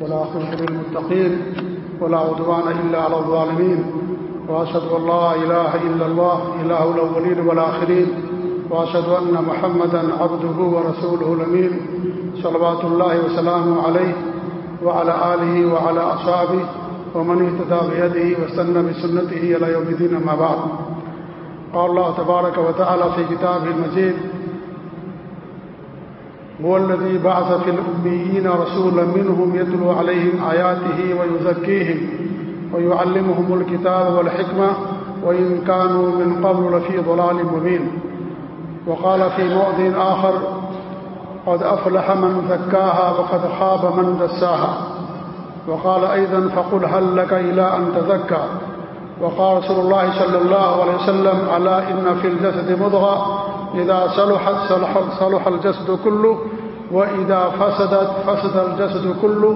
ولا والآخرة للمتقين ولا عدوان إلا على الظالمين. وأشهد أن لا إله إلا الله، إله الأولين والآخرين. وأشهد أن محمدا عبده ورسوله الأمين. صلوات الله وسلامه عليه وعلى آله وعلى أصحابه ومن اهتدى بيده واستنى بسنته إلى يوم الدين أما بعد. قال الله تبارك وتعالى في كتابه المجيد هو الذي بعث في الأميين رسولا منهم يتلو عليهم آياته ويزكيهم ويعلمهم الكتاب والحكمة وإن كانوا من قبل لفي ضلال مبين. وقال في موضع آخر، قد أفلح من ذكاها وقد خاب من دساها. وقال أيضا، فقل هل لك إلى أن تذكى وقال رسول الله صلى الله عليه وسلم على إن في الجسد مضغة؟ إذا صلحت صلح, صلح الجسد كله وإذا فسدت فسد الجسد كله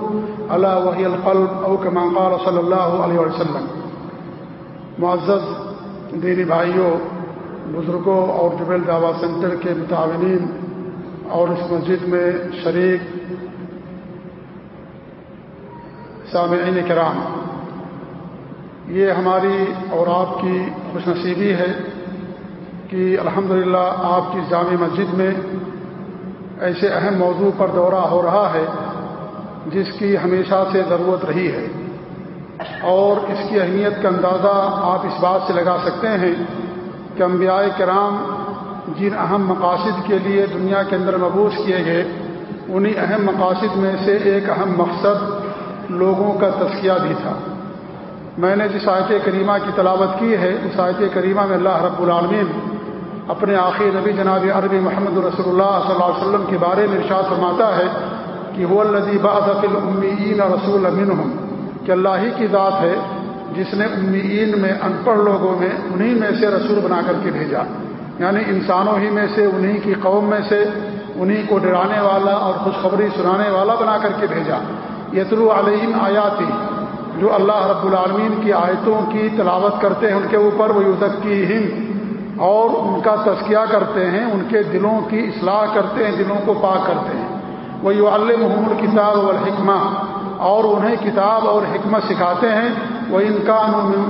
ألا وهي القلب أو كما قال صلى الله عليه وسلم. معزز دینی بھائیوں بزرگوں اور جبیل دعوی سینٹر کے متعاونین اور اس مسجد میں شریک سامعین کرام یہ ہماری اور آپ کی خوش نصیبی ہے۔ کہ الحمدللہ آپ کی جامع مسجد میں ایسے اہم موضوع پر دورہ ہو رہا ہے جس کی ہمیشہ سے ضرورت رہی ہے اور اس کی اہمیت کا اندازہ آپ اس بات سے لگا سکتے ہیں کہ انبیاء کرام جن اہم مقاصد کے لیے دنیا کے اندر مبوس کیے گئے، انہی اہم مقاصد میں سے ایک اہم مقصد لوگوں کا تذکیہ بھی تھا۔ میں نے جس آیت کریمہ کی تلاوت کی ہے، اس آیت کریمہ میں اللہ رب العالمین اپنے آخری نبی جناب عربی محمد رسول اللہ صلی اللہ علیہ وسلم کے بارے میں ارشاد فرماتا ہے کہ وہ الدی باضف العمین رسول امین ہوں کہ اللہ ہی کی ذات ہے جس نے امیین میں ان پڑھ لوگوں میں، انہی میں سے رسول بنا کر کے بھیجا۔ یعنی انسانوں ہی میں سے، انہی کی قوم میں سے، انہی کو ڈرانے والا اور خوشخبری سنانے والا بنا کر کے بھیجا۔ یترو علیہم آیاتی، جو اللہ رب العالمین کی آیتوں کی تلاوت کرتے ہیں ان کے اوپر وہ یوزک کی ہند اور ان کا تذکیہ کرتے ہیں، ان کے دلوں کی اصلاح کرتے ہیں، دلوں کو پاک کرتے ہیں۔ وہ یو المحمد الکتاب والحکمہ اور انہیں کتاب اور حکمت سکھاتے ہیں۔ وہ ان کا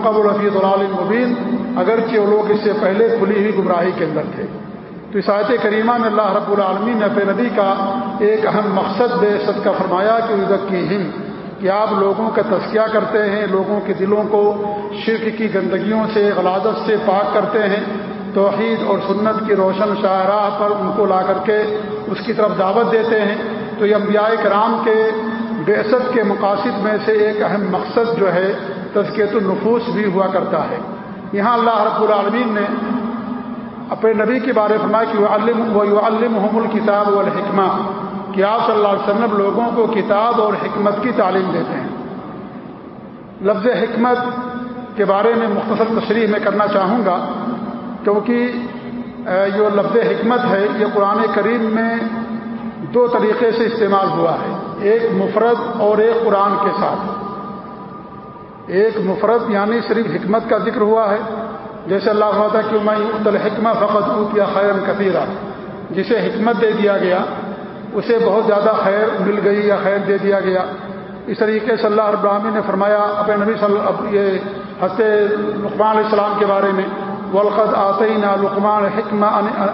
قبل رفیع العالمبین اگرچہ وہ لوگ اس سے پہلے کھلی ہوئی گمراہی کے اندر تھے۔ تو اس آیت کریمہ میں اللہ رب العالمین نے اپنے نبی کا ایک اہم مقصد بے صد کا فرمایا کہ ادک کی ہند کہ آپ لوگوں کا تذکیہ کرتے ہیں، لوگوں کے دلوں کو شرک کی گندگیوں سے، غلادت سے پاک کرتے ہیں۔ توحید اور سنت کی روشن شاہراہ پر ان کو لا کر کے اس کی طرف دعوت دیتے ہیں۔ تو یہ انبیاء کرام کے بیست کے مقاصد میں سے ایک اہم مقصد جو ہے تذکیت النفوس بھی ہوا کرتا ہے۔ یہاں اللہ رب العالمین نے اپنے نبی کے بارے فرمایا کہ علم و علم الکتاب والحکمہ کہ آپ صلی اللہ علیہ وسلم لوگوں کو کتاب اور حکمت کی تعلیم دیتے ہیں۔ لفظ حکمت کے بارے میں مختصر تشریح میں کرنا چاہوں گا۔ کیونکہ جو لفظ حکمت ہے، یہ قرآن کریم میں دو طریقے سے استعمال ہوا ہے، ایک مفرد اور ایک قرآن کے ساتھ۔ ایک مفرد یعنی صرف حکمت کا ذکر ہوا ہے، جیسے اللہ ہوتا کہ میں الحکمت فقط اوتیا خیرن کثیرہ جسے حکمت دے دیا گیا، اسے بہت زیادہ خیر مل گئی یا خیر دے دیا گیا۔ اس طریقے سے اللہ ابراہمی نے فرمایا اپنے نبی صلی یہ حضرت علیہ السلام کے بارے میں ولقد آتعین لقمان حکمہ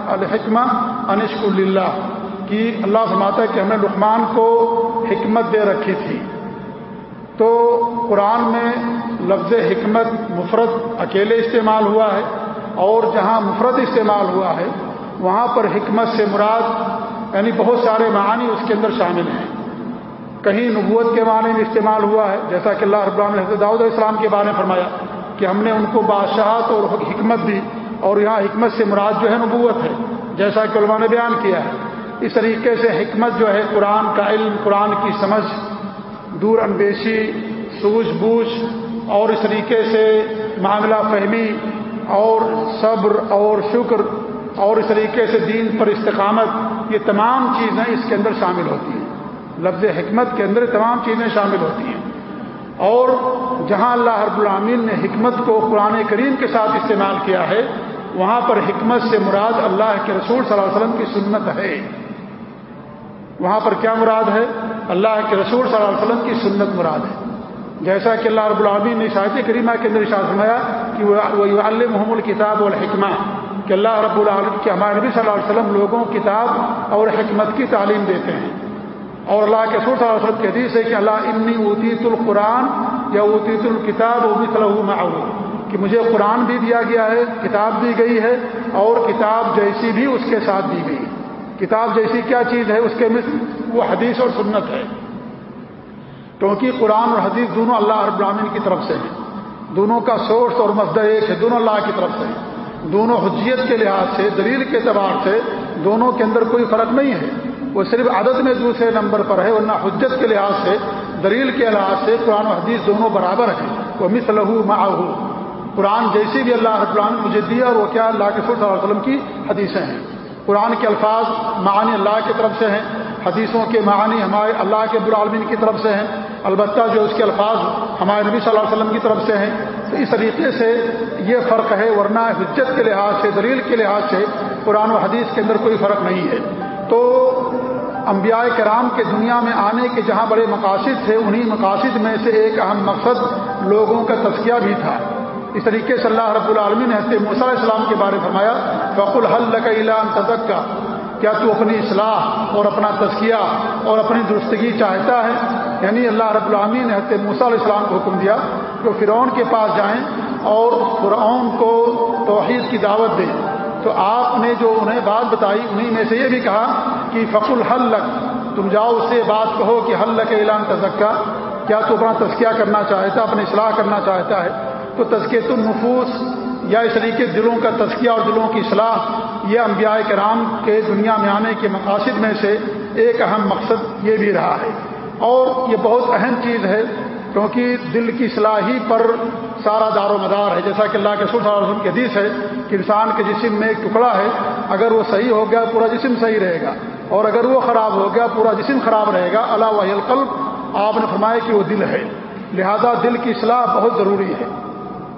الحکمہ انشک اللہ کی اللہ فرماتا ہے کہ ہم نے لقمان کو حکمت دے رکھی تھی۔ تو قرآن میں لفظ حکمت مفرد اکیلے استعمال ہوا ہے اور جہاں مفرد استعمال ہوا ہے، وہاں پر حکمت سے مراد یعنی بہت سارے معانی اس کے اندر شامل ہیں۔ کہیں نبوت کے معنی میں استعمال ہوا ہے، جیسا کہ اللہ رب حضرت داؤد علیہ السلام کے بارے میں فرمایا۔ کہ ہم نے ان کو بادشاہت اور حکمت دی اور یہاں حکمت سے مراد جو ہے نبوت ہے، جیسا کہ علماء نے بیان کیا ہے۔ اس طریقے سے حکمت جو ہے قرآن کا علم، قرآن کی سمجھ، دور اندیشی، سوجھ بوجھ اور اس طریقے سے معاملہ فہمی اور صبر اور شکر اور اس طریقے سے دین پر استقامت، یہ تمام چیزیں اس کے اندر شامل ہوتی ہیں۔ لفظ حکمت کے اندر تمام چیزیں شامل ہوتی ہیں۔ اور جہاں اللہ رب العامین نے حکمت کو قرآن کریم کے ساتھ استعمال کیا ہے، وہاں پر حکمت سے مراد اللہ کے رسول صلی اللہ علیہ وسلم کی سنت ہے۔ وہاں پر کیا مراد ہے؟ اللہ کے رسول صلی اللہ علیہ وسلم کی سنت مراد ہے۔ جیسا کہ اللہ رب العالمین نے شاہد کریمہ کے اندر اشاعت فرمایا کہ وہ محمد الکتاب الحکمہ کہ اللہ رب العالم کے ہمارے نبی صلی اللہ علیہ وسلم لوگوں کتاب اور حکمت کی تعلیم دیتے ہیں۔ اور اللہ کے سور صلی وسلم کے حدیث ہے کہ اللہ انی اوتیت القرآن یا اوتیت الکتاب وہ بھی صلاح کہ مجھے قرآن بھی دیا گیا ہے، کتاب دی گئی ہے اور کتاب جیسی بھی اس کے ساتھ دی گئی۔ کتاب جیسی کیا چیز ہے؟ اس کے مثل وہ حدیث اور سنت ہے۔ کیونکہ قرآن اور حدیث دونوں اللہ رب العالمین کی طرف سے ہیں۔ دونوں کا سورس اور مزدہ ایک ہے، دونوں اللہ کی طرف سے ہیں۔ دونوں حجیت کے لحاظ سے، دلیل کے اعتبار سے دونوں کے اندر کوئی فرق نہیں ہے۔ وہ صرف عدد میں دوسرے نمبر پر ہے، ورنہ حجت کے لحاظ سے، دلیل کے لحاظ سے قرآن و حدیث دونوں برابر ہیں۔ وہ مس لہو قرآن جیسی بھی اللہ رب العالمین مجھے دیا اور وہ کیا اللہ کے صلی اللہ علیہ وسلم کی حدیثیں ہیں۔ قرآن کے الفاظ معانی اللہ کی طرف سے ہیں، حدیثوں کے معانی ہمارے اللہ کے برعالمین کی طرف سے ہیں۔ البتہ جو اس کے الفاظ ہمارے نبی صلی اللہ علیہ وسلم کی طرف سے ہیں، تو اس طریقے سے یہ فرق ہے، ورنہ حجت کے لحاظ سے، دلیل کے لحاظ سے قرآن و حدیث کے اندر کوئی فرق نہیں ہے۔ تو انبیاء کرام کے دنیا میں آنے کے جہاں بڑے مقاصد تھے، انہی مقاصد میں سے ایک اہم مقصد لوگوں کا تذکیہ بھی تھا۔ اس طریقے سے اللہ رب العالمین نے حضرت علیہ السلام کے بارے میں فرمایا فق الحل اعلان تزک کا کیا تو اپنی اصلاح اور اپنا تزکیہ اور اپنی درستگی چاہتا ہے؟ یعنی اللہ رب العالمین نے حضرت موسیٰ علیہ السلام کو حکم دیا کہ فرعون کے پاس جائیں اور فرعون کو توحید کی دعوت دیں۔ تو آپ نے جو انہیں بات بتائی انہیں میں سے یہ بھی کہا کہ فق الحل تم جاؤ اس سے بات کہو کہ حل لک اعلان تزکا، کیا تو اپنا تذکیہ کرنا چاہتا اپنی اصلاح کرنا چاہتا ہے؟ تو تذکیت النفوس یا اس طریقے دلوں کا تذکیہ اور دلوں کی اصلاح، یہ انبیاء کرام کے دنیا میں آنے کے مقاصد میں سے ایک اہم مقصد یہ بھی رہا ہے۔ اور یہ بہت اہم چیز ہے، کیونکہ دل کی صلاحی پر سارا دار و مدار ہے۔ جیسا کہ اللہ کے سر وسلم کی حدیث ہے کہ انسان کے جسم میں ایک ٹکڑا ہے، اگر وہ صحیح ہو گیا، پورا جسم صحیح رہے گا۔ اور اگر وہ خراب ہو گیا، پورا جسم خراب رہے گا، اللہ وحی القلب آپ نے فرمایا کہ وہ دل ہے۔ لہذا دل کی اصلاح بہت ضروری ہے۔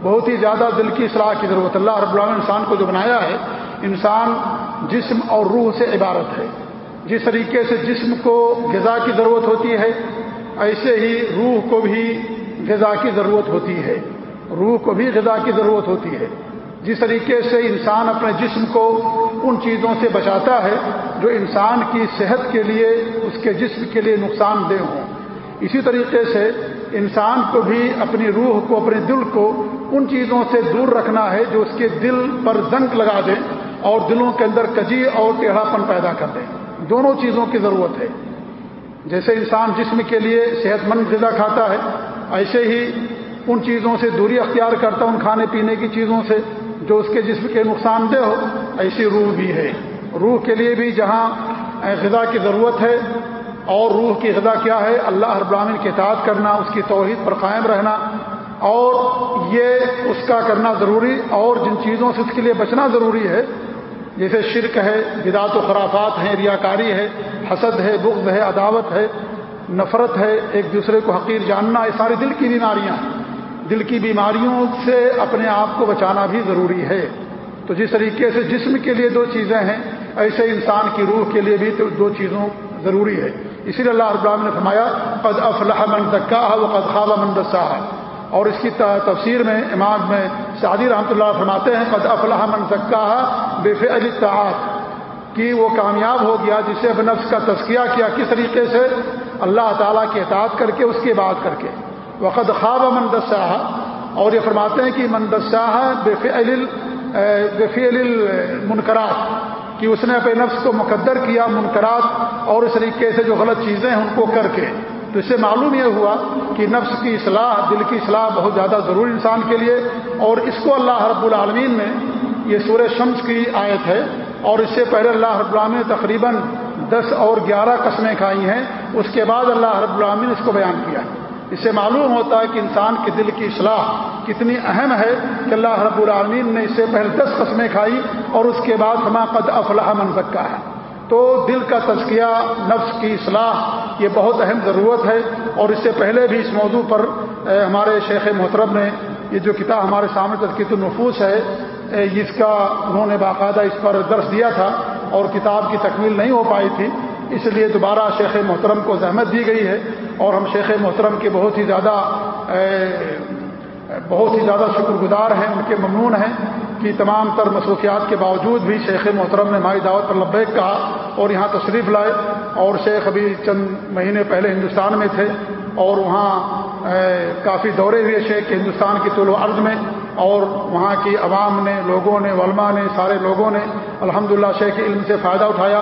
بہت ہی زیادہ دل کی اصلاح کی ضرورت۔ اللہ رب العالمین انسان کو جو بنایا ہے، انسان جسم اور روح سے عبارت ہے۔ جس طریقے سے جسم کو غذا کی ضرورت ہوتی ہے، ایسے ہی روح کو بھی غذا کی ضرورت ہوتی ہے۔ روح کو بھی غذا کی ضرورت ہوتی ہے۔ جس طریقے سے انسان اپنے جسم کو ان چیزوں سے بچاتا ہے جو انسان کی صحت کے لیے، اس کے جسم کے لیے نقصان دہ ہوں۔ اسی طریقے سے انسان کو بھی اپنی روح کو، اپنے دل کو ان چیزوں سے دور رکھنا ہے جو اس کے دل پر زنک لگا دیں اور دلوں کے اندر کجی اور ٹیڑھا پن پیدا کر دیں دونوں چیزوں کی ضرورت ہے۔ جیسے انسان جسم کے لیے صحت مند غذا کھاتا ہے، ایسے ہی ان چیزوں سے دوری اختیار کرتا ان کھانے پینے کی چیزوں سے۔ جو اس کے جسم کے نقصان دہ ہو، ایسی روح بھی ہے۔ روح کے لیے بھی جہاں غذا کی ضرورت ہے، اور روح کی غذا کیا ہے؟ اللہ ہر براہین کے اطاعت کرنا، اس کی توحید پر قائم رہنا۔ اور یہ اس کا کرنا ضروری، اور جن چیزوں سے اس کے لیے بچنا ضروری ہے، جیسے شرک ہے، بدعت و خرافات ہیں، ریاکاری ہے، حسد ہے، بغض ہے، عداوت ہے، نفرت ہے، ایک دوسرے کو حقیر جاننا، یہ ساری دل کی بیماریاں ہیں۔ دل کی بیماریوں سے اپنے آپ کو بچانا بھی ضروری ہے۔ تو جس طریقے سے جسم کے لیے دو چیزیں ہیں، ایسے انسان کی روح کے لیے بھی تو دو چیزوں ضروری ہے۔ اسی لیے اللہ ابراہم نے فرمایا، قد افلح من دکا و قد خواب من دسا اور اس کی تفسیر میں، امام میں شادی رحمۃ اللہ فرماتے ہیں، قد افلح من دکا بے فعل کہ وہ کامیاب ہو گیا جسے اب نفس کا تذکیہ کیا، کس طریقے سے؟ اللہ تعالیٰ کے اطاعت کر کے، اس کی بات کر کے۔ وقت خواب مندساہ اور یہ فرماتے ہیں کہ مندساہ بے فعل منقرات کہ اس نے اپنے نفس کو مقدر کیا منقرات اور اس طریقے سے جو غلط چیزیں ہیں ان کو کر کے۔ تو اس سے معلوم یہ ہوا کہ نفس کی اصلاح، دل کی اصلاح بہت زیادہ ضروری انسان کے لیے، اور اس کو اللہ رب العالمین نے یہ سورہ شمس کی آیت ہے، اور اس سے پہلے اللہ رب العالمین نے تقریباً دس اور گیارہ قسمیں کھائی ہیں، اس کے بعد اللہ رب العالمین نے اس کو بیان کیا۔ ہے اس سے معلوم ہوتا ہے کہ انسان کے دل کی اصلاح کتنی اہم ہے کہ اللہ رب العالمین نے اس سے پہلے دس قسمیں کھائی اور اس کے بعد ہما قد افلاح من سکا ہے۔ تو دل کا تزکیہ، نفس کی اصلاح، یہ بہت اہم ضرورت ہے اور اس سے پہلے بھی اس موضوع پر ہمارے شیخ محترم نے یہ جو کتاب ہمارے سامنے تذکیت النفوس ہے جس کا انہوں نے باقاعدہ اس پر درس دیا تھا اور کتاب کی تکمیل نہیں ہو پائی تھی۔ اس لیے دوبارہ شیخ محترم کو زحمت دی گئی ہے اور ہم شیخ محترم کے بہت ہی زیادہ بہت ہی زیادہ شکر گزار ہیں، ان کے ممنون ہیں کہ تمام تر مصروفیات کے باوجود بھی شیخ محترم نے مائی دعوت پر لبیک کہا اور یہاں تشریف لائے اور شیخ ابھی چند مہینے پہلے ہندوستان میں تھے اور وہاں کافی دورے ہوئے شیخ کے ہندوستان کی طول و عرض میں اور وہاں کی عوام نے، لوگوں نے، علماء نے، سارے لوگوں نے الحمدللہ شیخ علم سے فائدہ اٹھایا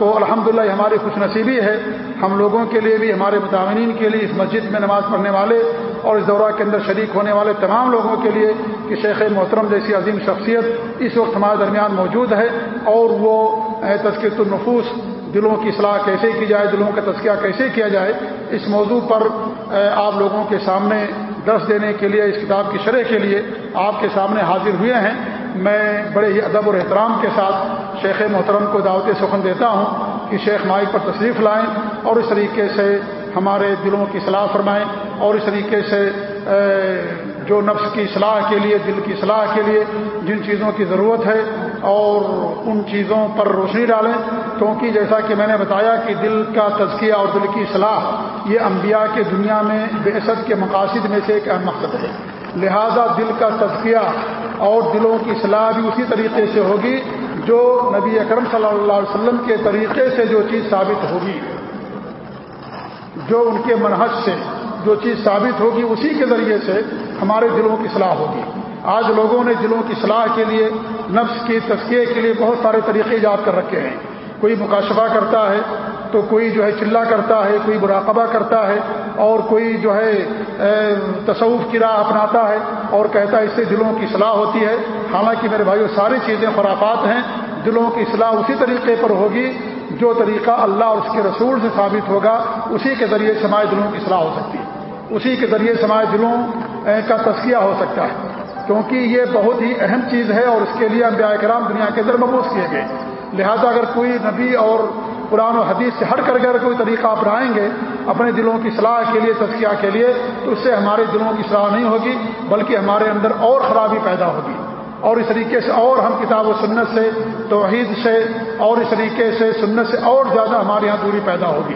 تو الحمدللہ یہ ہماری خوش نصیبی ہے۔ ہم لوگوں کے لیے بھی، ہمارے متعمین کے لیے اس مسجد میں نماز پڑھنے والے اور اس دورہ کے اندر شریک ہونے والے تمام لوگوں کے لیے کہ شیخ محترم جیسی عظیم شخصیت اس وقت ہمارے درمیان موجود ہے اور وہ تذکرت النفوس، دلوں کی اصلاح کیسے کی جائے، دلوں کا تذکیہ کیسے کیا جائے، اس موضوع پر آپ لوگوں کے سامنے درس دینے کے لیے، اس کتاب کی شرح کے لیے آپ کے سامنے حاضر ہوئے ہیں۔ میں بڑے ہی ادب اور احترام کے ساتھ شیخ محترم کو دعوت سخن دیتا ہوں کہ شیخ مائک پر تشریف لائیں اور اس طریقے سے ہمارے دلوں کی صلاح فرمائیں اور اس طریقے سے جو نفس کی اصلاح کے لیے، دل کی اصلاح کے لیے جن چیزوں کی ضرورت ہے اور ان چیزوں پر روشنی ڈالیں، کیونکہ جیسا کہ میں نے بتایا کہ دل کا تزکیہ اور دل کی اصلاح یہ انبیاء کے دنیا میں بےسط کے مقاصد میں سے ایک اہم مقصد ہے۔ لہذا دل کا تزکیہ اور دلوں کی اصلاح بھی اسی طریقے سے ہوگی جو نبی اکرم صلی اللہ علیہ وسلم کے طریقے سے جو چیز ثابت ہوگی، جو ان کے منحص سے جو چیز ثابت ہوگی، اسی کے ذریعے سے ہمارے دلوں کی صلاح ہوگی۔ آج لوگوں نے دلوں کی صلاح کے لیے، نفس کی تسکیے کے لیے بہت سارے طریقے ایجاد کر رکھے ہیں۔ کوئی مکاشفہ کرتا ہے تو کوئی جو ہے چلا کرتا ہے، کوئی مراقبہ کرتا ہے اور کوئی جو ہے تصوف کی راہ اپناتا ہے اور کہتا ہے اس سے دلوں کی صلاح ہوتی ہے۔ حالانکہ میرے بھائیو، ساری چیزیں خرافات ہیں، دلوں کی صلاح اسی طریقے پر ہوگی جو طریقہ اللہ اور اس کے رسول سے ثابت ہوگا، اسی کے ذریعے سماج دلوں کی صلاح ہو سکتی ہے۔ اسی کے ذریعے سماج دلوں کا تذکیہ ہو سکتا ہے۔ کیونکہ یہ بہت ہی اہم چیز ہے اور اس کے لیے انبیاء کرام دنیا کے اندر مبوس کیے گئے۔ لہذا اگر کوئی نبی اور قرآن و حدیث سے ہٹ کر کے اگر کوئی طریقہ اپنائیں گے اپنے دلوں کی صلاح کے لیے تذکیہ کے لیے، تو اس سے ہمارے دلوں کی صلاح نہیں ہوگی، بلکہ ہمارے اندر اور خرابی پیدا ہوگی۔ اور اس طریقے سے اور ہم کتاب و سنت سے، توحید سے، اور اس طریقے سے سنت سے اور زیادہ ہمارے یہاں دوری پیدا ہوگی۔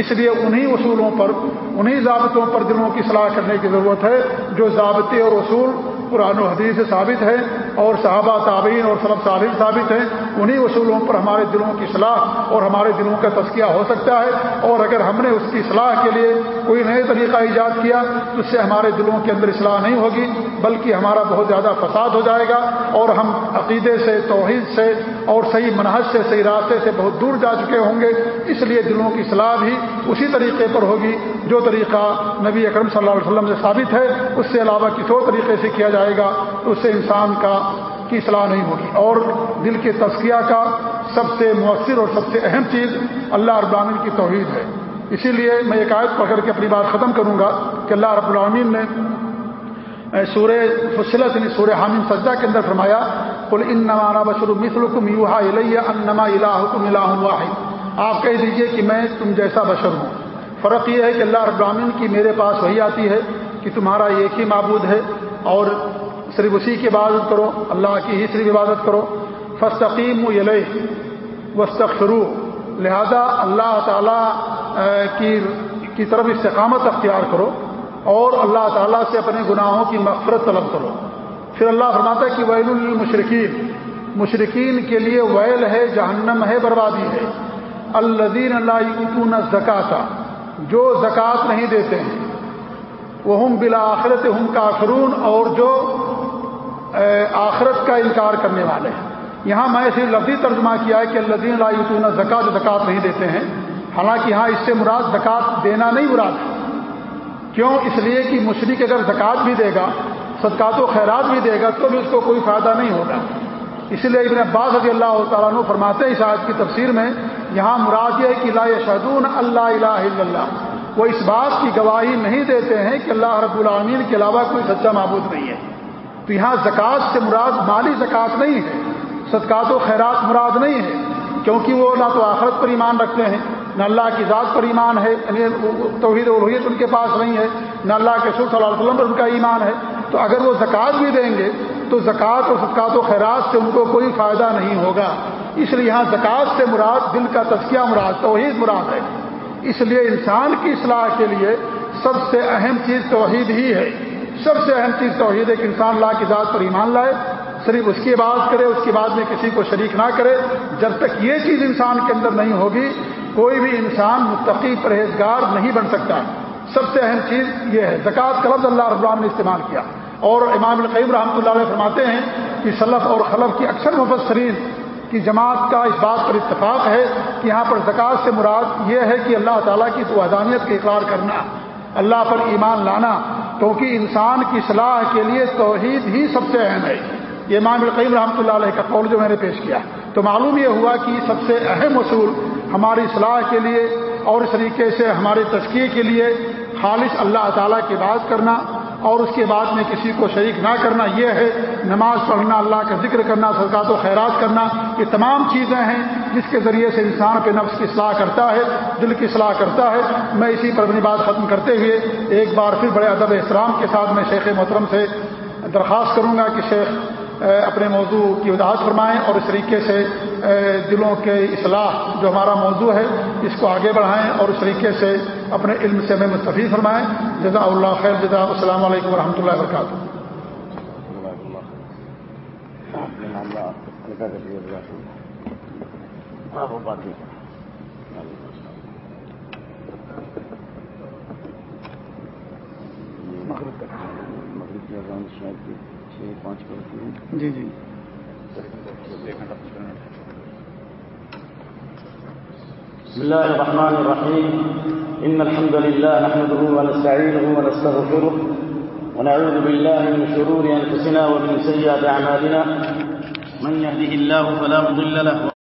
اس لیے انہی اصولوں پر، انہی ضابطوں پر دلوں کی صلاح کرنے کی ضرورت ہے جو ضابطے اور اصول قرآن و حدیث سے ثابت ہے اور صحابہ تعبین اور صلب صالح ثابت ہیں، انہی اصولوں پر ہمارے دلوں کی صلاح اور ہمارے دلوں کا تذکیہ ہو سکتا ہے۔ اور اگر ہم نے اس کی صلاح کے لیے کوئی نئے طریقہ ایجاد کیا، تو اس سے ہمارے دلوں کے اندر اصلاح نہیں ہوگی، بلکہ ہمارا بہت زیادہ فساد ہو جائے گا اور ہم عقیدے سے، توحید سے اور صحیح منحص سے، صحیح راستے سے بہت دور جا چکے ہوں گے۔ اس لیے دلوں کی صلاح بھی اسی طریقے پر ہوگی۔ جو طریقہ نبی اکرم صلی اللہ علیہ وسلم سے ثابت ہے، اس سے علاوہ کسی اور طریقے سے کیا جائے گا، تو اس سے انسان کا کی اصلاح نہیں ہوگی۔ اور دل کے تذکیہ کا سب سے مؤثر اور سب سے اہم چیز اللہ ابراہین کی توحید ہے۔ اسی لیے میں ایک آیت پکڑ کے اپنی بات ختم کروں گا کہ اللہ رب العالمین نے سورہ فصلت یعنی سورہ حامن سجدہ کے اندر فرمایا کل ان نمانا بشر مثلکم یوہا الیہ انما الہکم الہ واحد۔ آپ کہہ دیجیے کہ میں تم جیسا بشر ہوں۔ فرق یہ ہے کہ اللہ رب العالمین کی میرے پاس وہی آتی ہے کہ تمہارا ایک ہی معبود ہے اور صرف اسی کی عبادت کرو، اللہ کی ہی صرف عبادت کرو۔ فستقیم و وسطرو لہذا اللہ تعالیٰ کی کی طرف استقامت اختیار کرو اور اللہ تعالیٰ سے اپنے گناہوں کی مغفرت طلب کرو۔ پھر اللہ فرماتا ہے کہ ویل المشرقین مشرقین کے لیے ویل ہے، جہنم ہے، بربادی ہے۔ الدین اللہ زکاتا جو زکوٰۃ نہیں دیتے ہیں وہ ہم بلا آخرت ہم کافرون، اور جو آخرت کا انکار کرنے والے ہیں۔ یہاں میں صرف لفظی ترجمہ کیا ہے کہ اللہ اللہ زکات زکات نہیں دیتے ہیں، حالانکہ یہاں اس سے مراد زکات دینا نہیں مراد ہے۔ کیوں؟ اس لیے کہ مشرق اگر زکات بھی دے گا، صدقات و خیرات بھی دے گا، تو بھی اس کو کوئی فائدہ نہیں ہوگا۔ اس لیے ابن عباس رضی اللہ تعالیٰ عنہ فرماتے ہیں اس آیت کی تفسیر میں، یہاں مراد یہ ہے کہ لا شہدون اللہ الہ الا اللہ۔ وہ اس بات کی گواہی نہیں دیتے ہیں کہ اللہ رب العامین کے علاوہ کوئی سچا معبود نہیں ہے۔ تو یہاں زکوٰۃ سے مراد مالی زکوٰۃ نہیں ہے، صدقات و خیرات مراد نہیں ہے، کیونکہ وہ نہ تو آخرت پر ایمان رکھتے ہیں، نہ اللہ کی ذات پر ایمان ہے یعنی توحید الوحیت ان کے پاس نہیں ہے، نہ اللہ کے سر صلی اللہ علیہ وسلم پر ان کا ایمان ہے۔ تو اگر وہ زکوٰۃ بھی دیں گے تو زکوٰۃ اور صدقات و خیرات سے ان کو کوئی فائدہ نہیں ہوگا۔ اس لیے یہاں زکوٰۃ سے مراد دل کا تذکیہ مراد، توحید مراد ہے۔ اس لیے انسان کی اصلاح کے لیے سب سے اہم چیز توحید ہی ہے۔ سب سے اہم چیز توحید ہے کہ انسان اللہ کی ذات پر ایمان لائے، صرف اس کی بات کرے، اس کے بعد میں کسی کو شریک نہ کرے۔ جب تک یہ چیز انسان کے اندر نہیں ہوگی، کوئی بھی انسان متقی پرہیزگار نہیں بن سکتا۔ سب سے اہم چیز یہ ہے، زکوٰۃ کا لفظ اللہ رب نے استعمال کیا۔ اور امام القیم رحمۃ اللہ علیہ فرماتے ہیں کہ سلف اور خلف کی اکثر مفسرین کی جماعت کا اس بات پر اتفاق ہے کہ یہاں پر زکوٰۃ سے مراد یہ ہے کہ اللہ تعالیٰ کی تو ادانیت کا اقرار کرنا، اللہ پر ایمان لانا، کیونکہ انسان کی صلاح کے لیے توحید ہی سب سے اہم ہے۔ یہ امام القیم رحمۃ اللہ علیہ کا قول جو میں نے پیش کیا۔ تو معلوم یہ ہوا کہ سب سے اہم اصول ہماری صلاح کے لیے اور اس طریقے سے ہمارے تشکیے کے لیے خالص اللہ تعالیٰ کی بات کرنا اور اس کے بعد میں کسی کو شریک نہ کرنا یہ ہے، نماز پڑھنا، اللہ کا ذکر کرنا، صدقات و خیرات کرنا، یہ تمام چیزیں ہیں جس کے ذریعے سے انسان پہ نفس کی اصلاح کرتا ہے، دل کی اصلاح کرتا ہے۔ میں اسی پر اپنی بات ختم کرتے ہوئے ایک بار پھر بڑے ادب احترام کے ساتھ میں شیخ محترم سے درخواست کروں گا کہ شیخ اپنے موضوع کی وضاحت فرمائیں اور اس طریقے سے دلوں کے اصلاح جو ہمارا موضوع ہے، اس کو آگے بڑھائیں اور اس طریقے سے اپنے علم سے ہمیں مستفید فرمائیں جزا اللہ خیر جزا السلام علیکم و رحمۃ اللہ وبرکاتہ۔ جی جی۔ بسم الله الرحمن الرحيم. إن الحمد لله نحمده ونستعينه ونستغفره ونعوذ بالله من شرور أنفسنا ومن سيئات أعمالنا. من يهده الله فلا مضل له